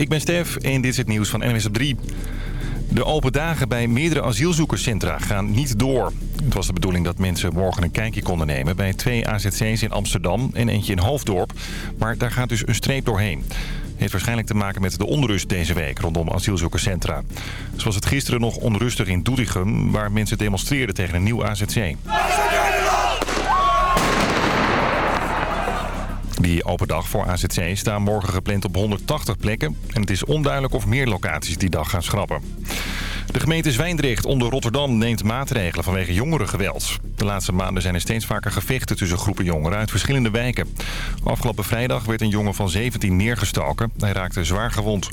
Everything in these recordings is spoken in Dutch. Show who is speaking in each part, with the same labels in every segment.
Speaker 1: ik ben Stef en dit is het nieuws van NWS op 3. De open dagen bij meerdere asielzoekerscentra gaan niet door. Het was de bedoeling dat mensen morgen een kijkje konden nemen... bij twee AZC's in Amsterdam en eentje in Hoofddorp. Maar daar gaat dus een streep doorheen. Heeft waarschijnlijk te maken met de onrust deze week rondom asielzoekerscentra. Zoals het gisteren nog onrustig in Doetinchem... waar mensen demonstreerden tegen een nieuw AZC. Die open dag voor AZC staan morgen gepland op 180 plekken. En het is onduidelijk of meer locaties die dag gaan schrappen. De gemeente Zwijndrecht onder Rotterdam neemt maatregelen vanwege jongerengeweld. De laatste maanden zijn er steeds vaker gevechten tussen groepen jongeren uit verschillende wijken. Afgelopen vrijdag werd een jongen van 17 neergestoken. Hij raakte zwaar gewond.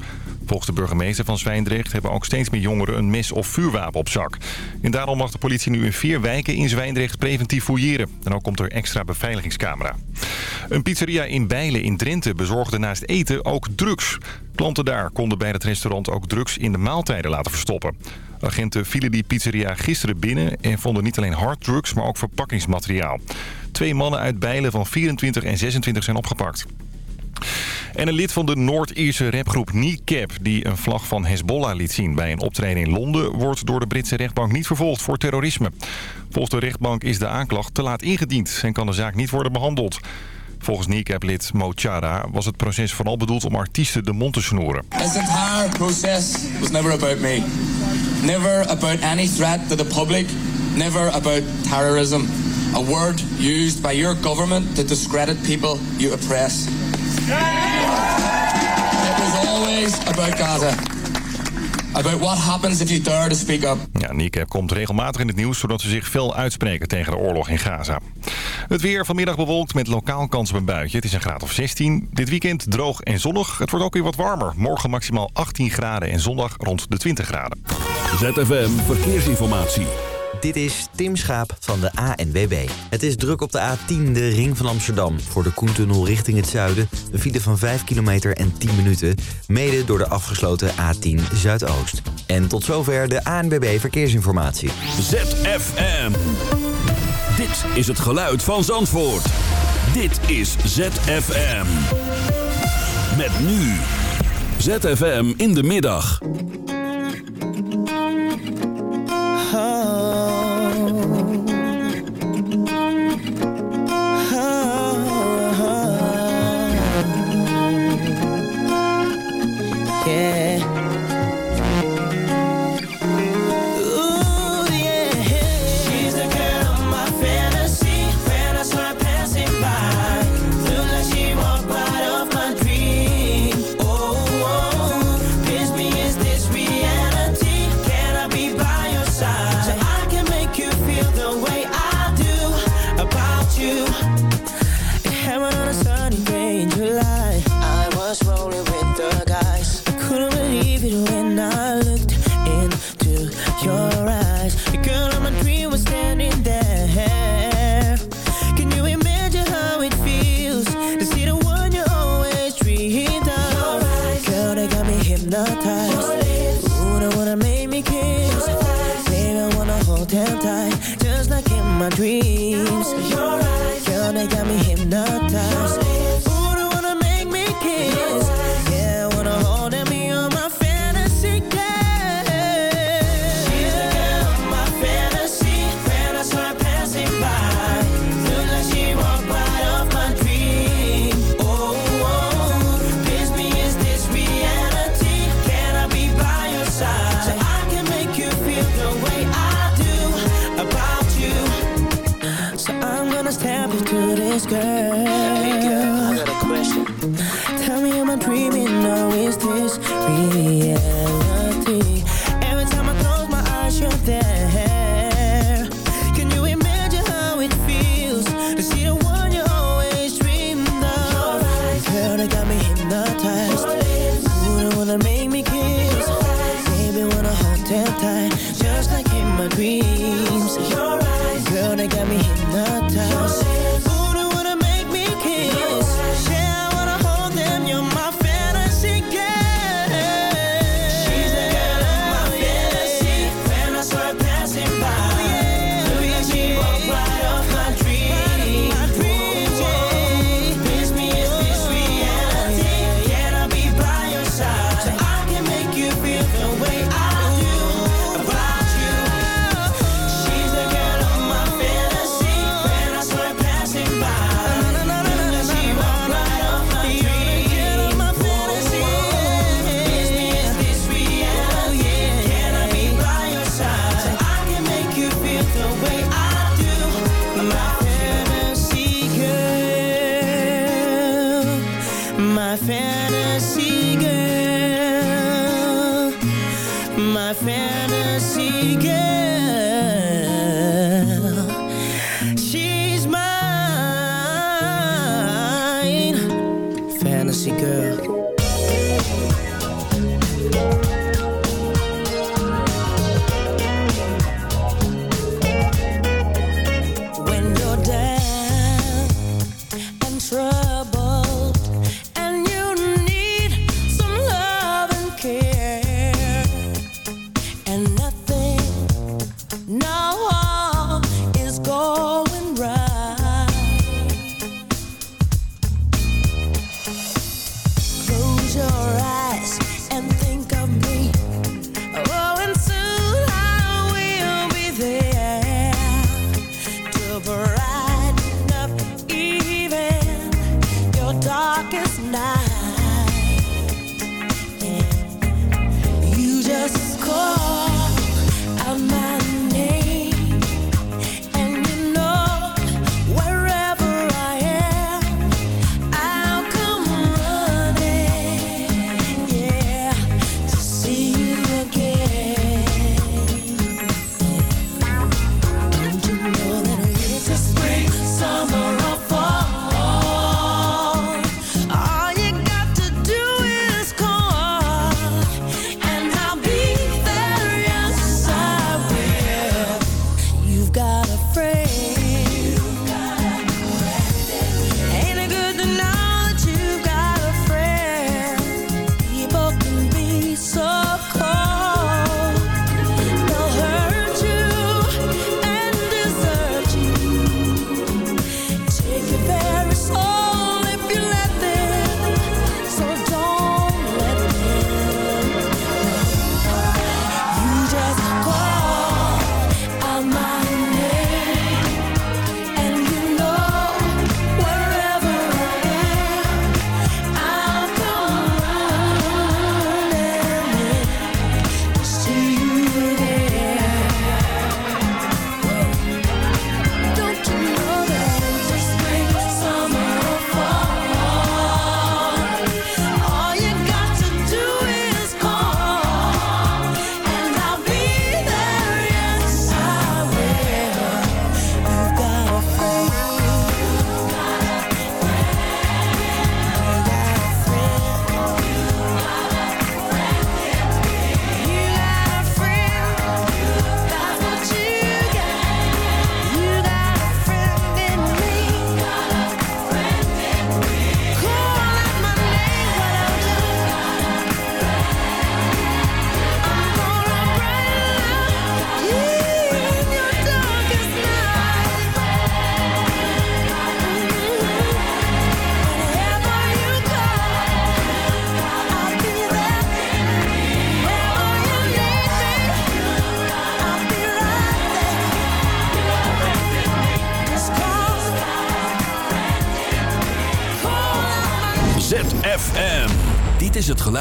Speaker 1: Volgens de burgemeester van Zwijndrecht hebben ook steeds meer jongeren een mes of vuurwapen op zak. En daarom mag de politie nu in vier wijken in Zwijndrecht preventief fouilleren. En ook komt er extra beveiligingscamera. Een pizzeria in Bijlen in Drenthe bezorgde naast eten ook drugs. Klanten daar konden bij het restaurant ook drugs in de maaltijden laten verstoppen. Agenten vielen die pizzeria gisteren binnen en vonden niet alleen harddrugs, maar ook verpakkingsmateriaal. Twee mannen uit Bijlen van 24 en 26 zijn opgepakt. En een lid van de Noord-Ierse rapgroep Kneecap... die een vlag van Hezbollah liet zien bij een optreden in Londen... wordt door de Britse rechtbank niet vervolgd voor terrorisme. Volgens de rechtbank is de aanklacht te laat ingediend... en kan de zaak niet worden behandeld. Volgens Kneecap-lid Mo Chara was het proces vooral bedoeld om artiesten de mond te snoeren.
Speaker 2: This entire process was never about me. Never about any threat to the public. Never about terrorism. A word used by your government to discredit people you oppress. It was always about Gaza. About what happens if you dare to speak up.
Speaker 1: Ja, komt regelmatig in het nieuws... zodat ze zich fel uitspreken tegen de oorlog in Gaza. Het weer vanmiddag bewolkt met lokaal kans op een buitje. Het is een graad of 16. Dit weekend droog en zonnig. Het wordt ook weer wat warmer. Morgen maximaal 18 graden en zondag rond de 20 graden.
Speaker 3: ZFM Verkeersinformatie.
Speaker 4: Dit is Tim Schaap van de ANWB. Het is druk op de A10, de ring van Amsterdam. Voor de Koentunnel richting het zuiden. Een file van 5 kilometer en 10 minuten. Mede door de afgesloten A10 Zuidoost. En tot zover de ANWB Verkeersinformatie.
Speaker 3: ZFM. Dit is het geluid van Zandvoort. Dit is ZFM. Met nu. ZFM in de middag.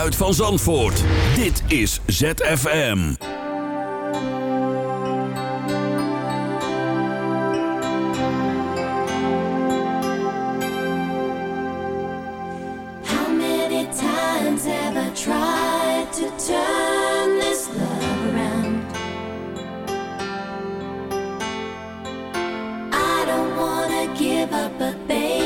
Speaker 3: geluid van Zandvoort. Dit is ZFM.
Speaker 5: How many times have I tried to turn this love around? I don't wanna give up, a baby.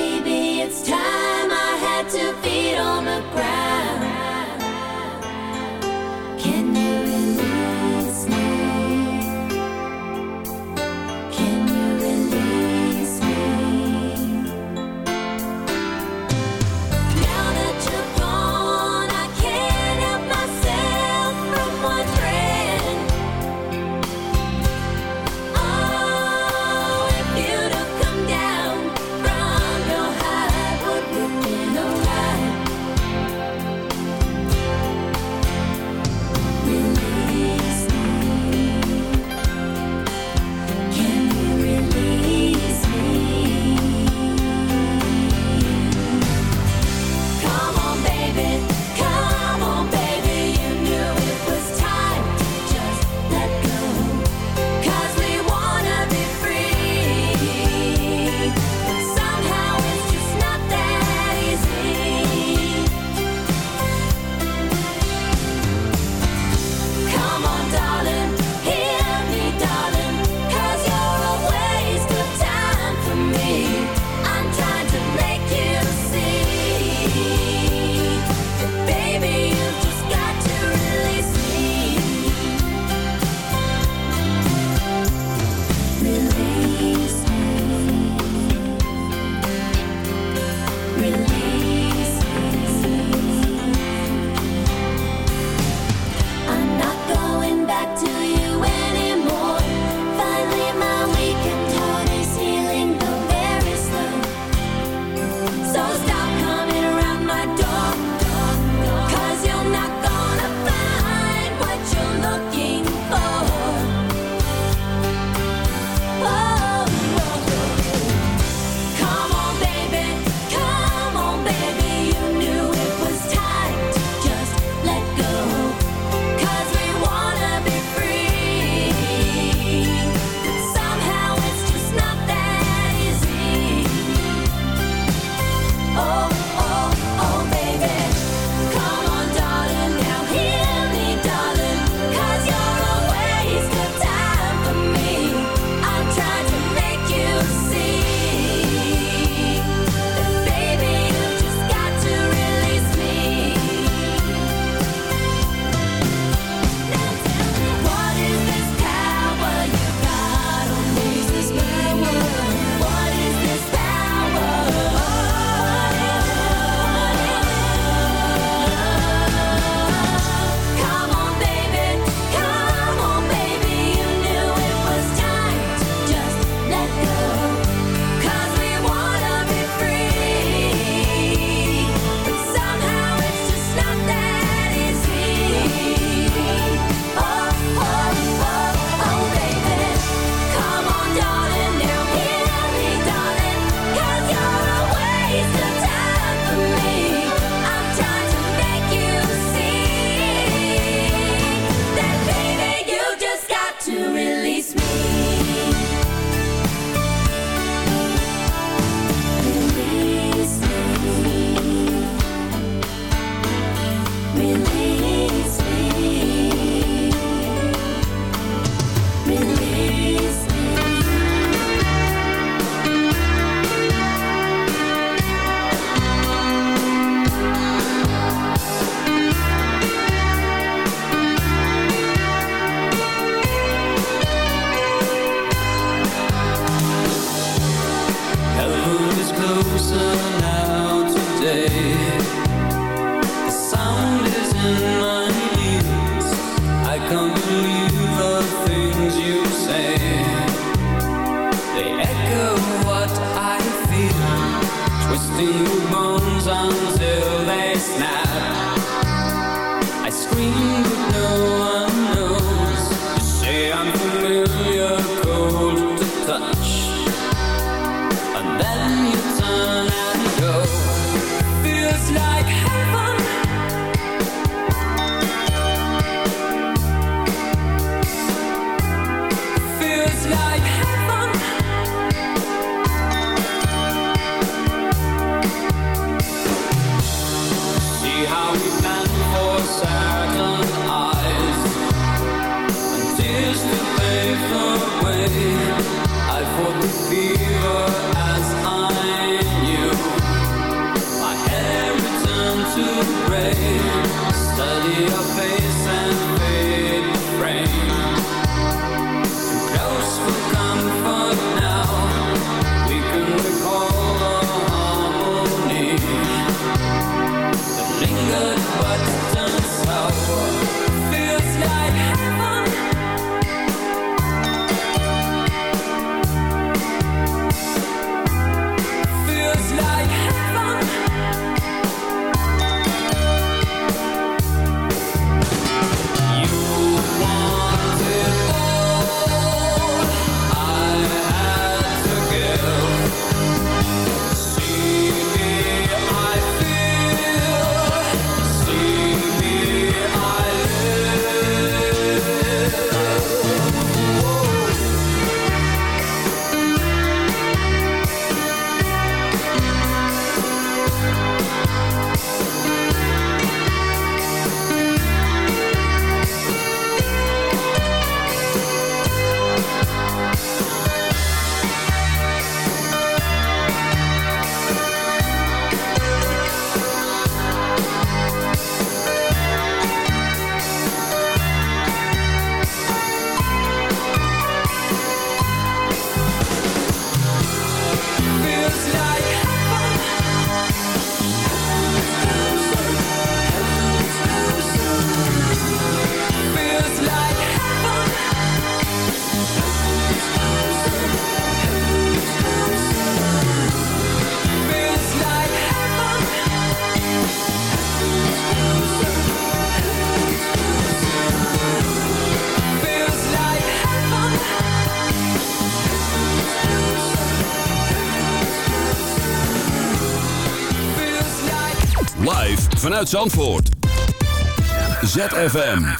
Speaker 6: Zandvoort. ZFM.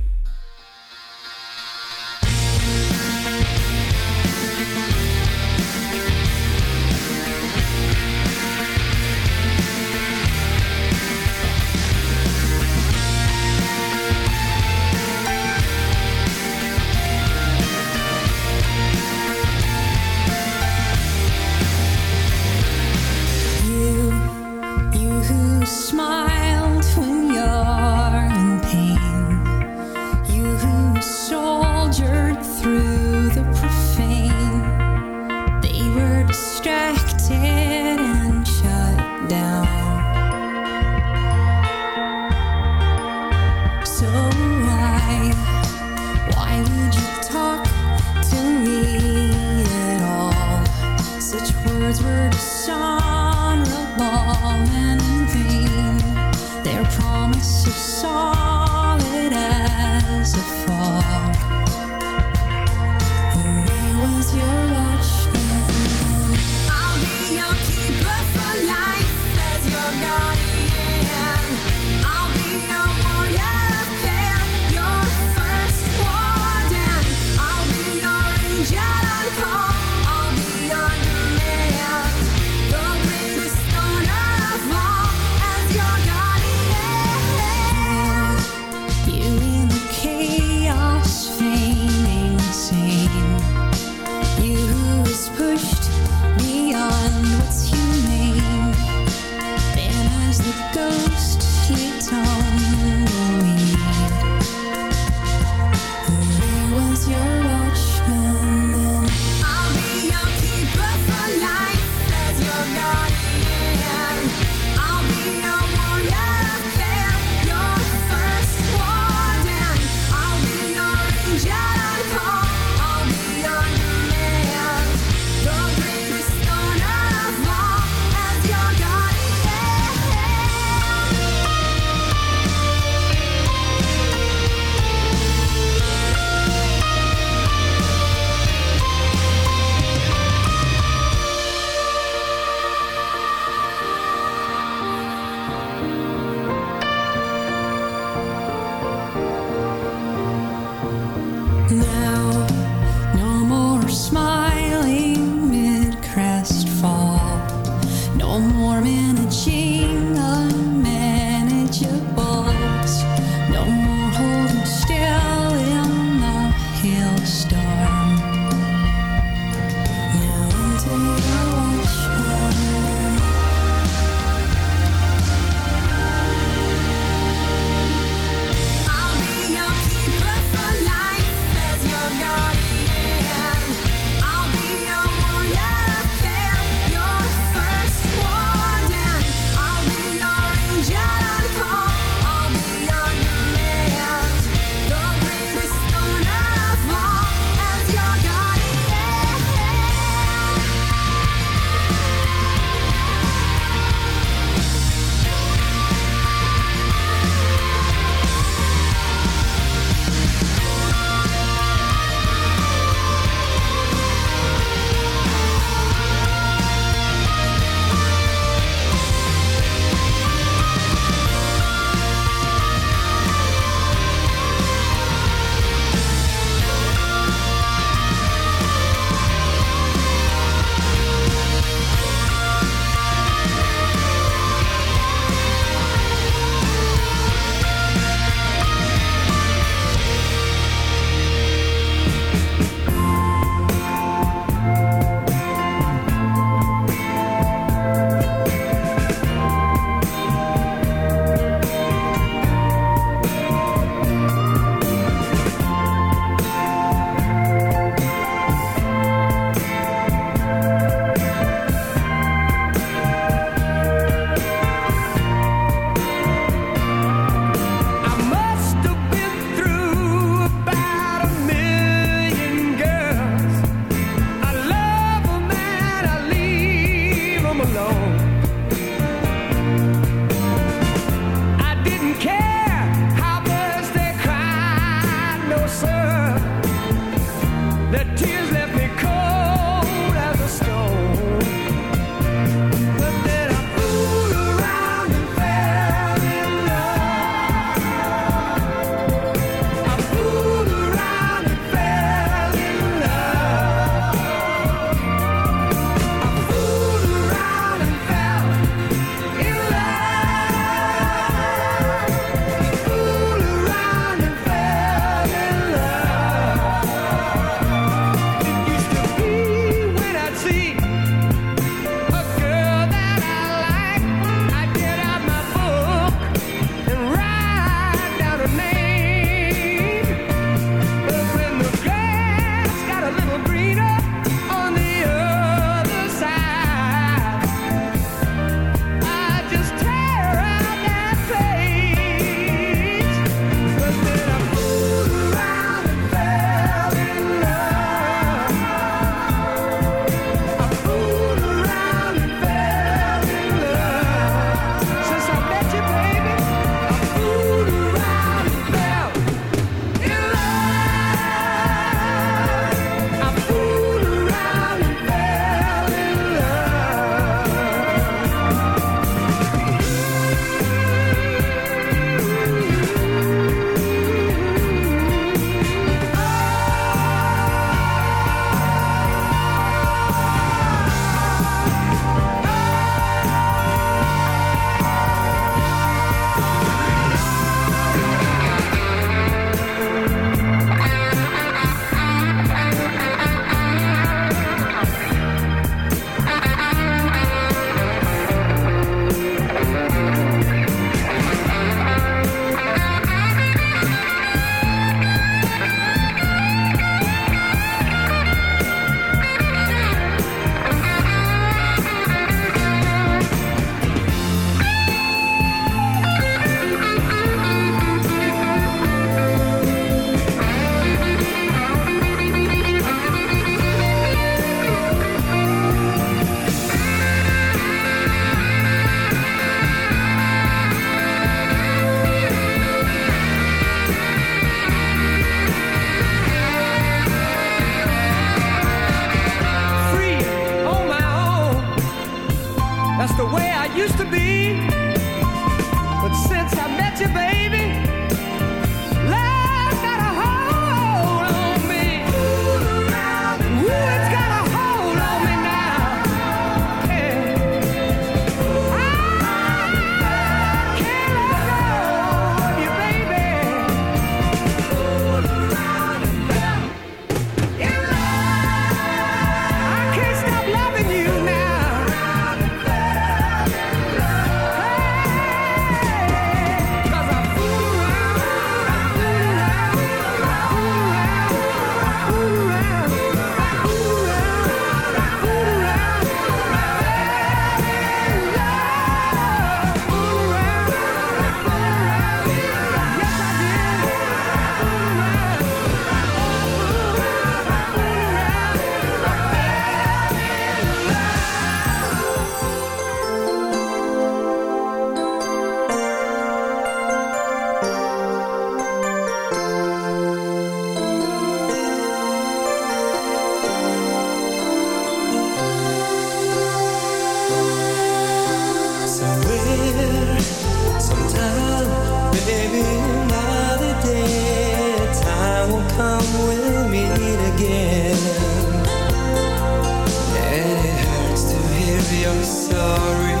Speaker 5: sorry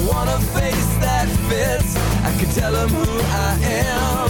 Speaker 7: I want
Speaker 5: a
Speaker 6: face that fits. I can tell them who I am.